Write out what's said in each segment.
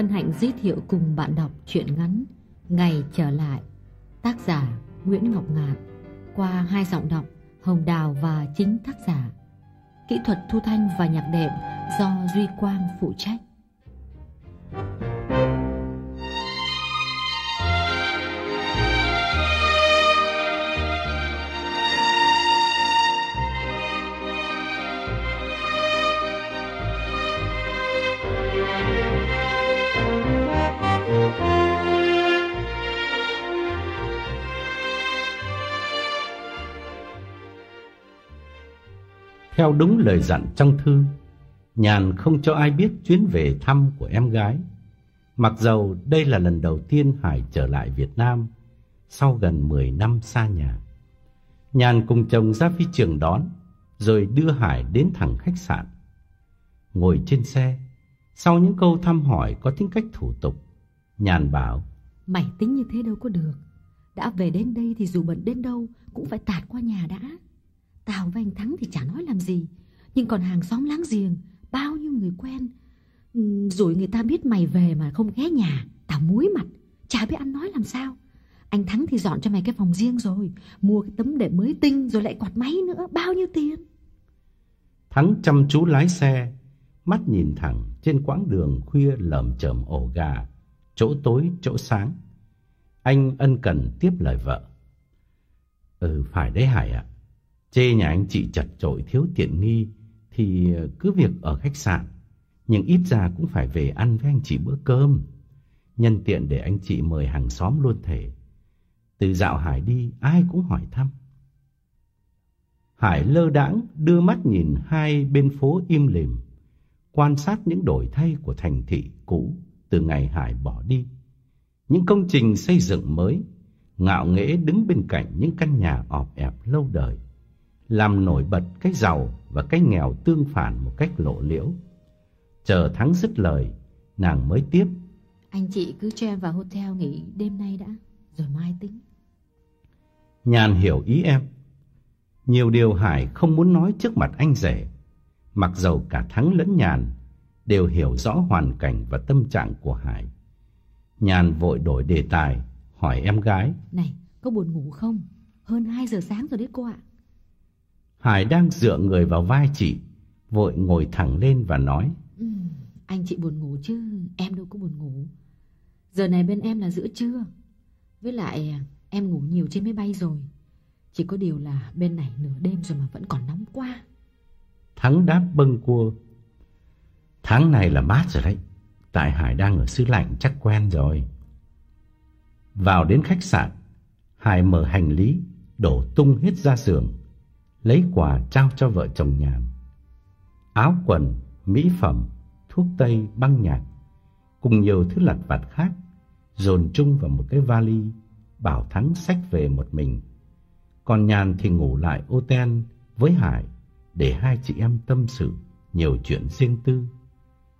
hân hạnh giới thiệu cùng bạn đọc truyện ngắn Ngày trở lại, Tác giả Nguyễn Ngọc Ngạn, Qua hai giọng đọc Hồng Đào và chính tác giả. Kỹ thuật thu thanh và nhạc đệm do Duy Quang phụ trách. Theo đúng lời dặn trong thư, Nhàn không cho ai biết chuyến về thăm của em gái. Mặc dầu đây là lần đầu tiên Hải trở lại Việt Nam sau gần 10 năm xa nhà. Nhàn cùng chồng ra phi trường đón, rồi đưa Hải đến thẳng khách sạn. Ngồi trên xe, sau những câu thăm hỏi có tính cách thủ tục, Nhàn bảo Mày tính như thế đâu có được Đã về đến đây thì dù bận đến đâu Cũng phải tạt qua nhà đã Tao với anh Thắng thì chả nói làm gì Nhưng còn hàng xóm láng giềng Bao nhiêu người quen ừ, Rồi người ta biết mày về mà không ghé nhà Tao muối mặt Chả biết ăn nói làm sao Anh Thắng thì dọn cho mày cái phòng riêng rồi Mua cái tấm đệm mới tinh rồi lại quạt máy nữa Bao nhiêu tiền Thắng chăm chú lái xe, mắt nhìn thẳng trên quãng đường khuya lởm chởm ổ gà, chỗ tối chỗ sáng. Anh ân cần tiếp lời vợ. Ừ, phải đấy Hải ạ. Chê nhà anh chị chật chội thiếu tiện nghi thì cứ việc ở khách sạn, nhưng ít ra cũng phải về ăn với anh chị bữa cơm. Nhân tiện để anh chị mời hàng xóm luôn thể. Từ dạo Hải đi, ai cũng hỏi thăm. Hải lơ đãng đưa mắt nhìn hai bên phố im lìm, quan sát những đổi thay của thành thị cũ từ ngày Hải bỏ đi. Những công trình xây dựng mới, ngạo nghễ đứng bên cạnh những căn nhà ọp ẹp lâu đời, làm nổi bật cái giàu và cái nghèo tương phản một cách lộ liễu. Chờ Thắng dứt lời, nàng mới tiếp. Anh chị cứ cho em vào hotel nghỉ đêm nay đã Rồi mai tính Nhàn hiểu ý em. Nhiều điều Hải không muốn nói trước mặt anh rể. Mặc dầu cả Thắng lẫn Nhàn đều hiểu rõ hoàn cảnh và tâm trạng của Hải. Nhàn vội đổi đề tài, hỏi em gái. Này có buồn ngủ không Hơn 2 giờ sáng rồi đấy cô ạ Hải đang dựa người vào vai chị, vội ngồi thẳng lên và nói. ừ, Anh chị buồn ngủ chứ Em đâu có buồn ngủ Giờ này bên em là giữa trưa Với lại em ngủ nhiều trên máy bay rồi Chỉ có điều là bên này nửa đêm rồi mà vẫn còn nóng quá Thắng đáp bâng cua. Tháng này là mát rồi đấy. Tại Hải đang ở xứ lạnh chắc quen rồi. Vào đến khách sạn, Hải mở hành lý, đổ tung hết ra giường, lấy quà trao cho vợ chồng nhàn. Áo quần, mỹ phẩm, thuốc tây, băng nhạc, cùng nhiều thứ lặt vặt khác, dồn chung vào một cái vali, bảo Thắng xách về một mình. Còn nhàn thì ngủ lại ô ten với Hải để hai chị em tâm sự nhiều chuyện riêng tư.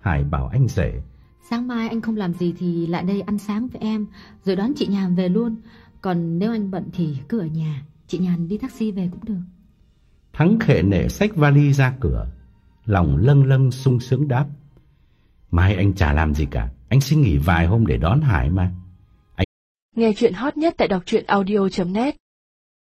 Hải bảo anh rể, Sáng mai anh không làm gì thì lại đây ăn sáng với em Rồi đón chị Nhàn về luôn Còn nếu anh bận thì cứ ở nhà Chị Nhàn đi taxi về cũng được Thắng khệ nể xách vali ra cửa, lòng lâng lâng sung sướng đáp. Mai anh chả làm gì cả. Anh xin nghỉ vài hôm để đón Hải mà. Nghe chuyện hot nhất tại đọc truyện audio.net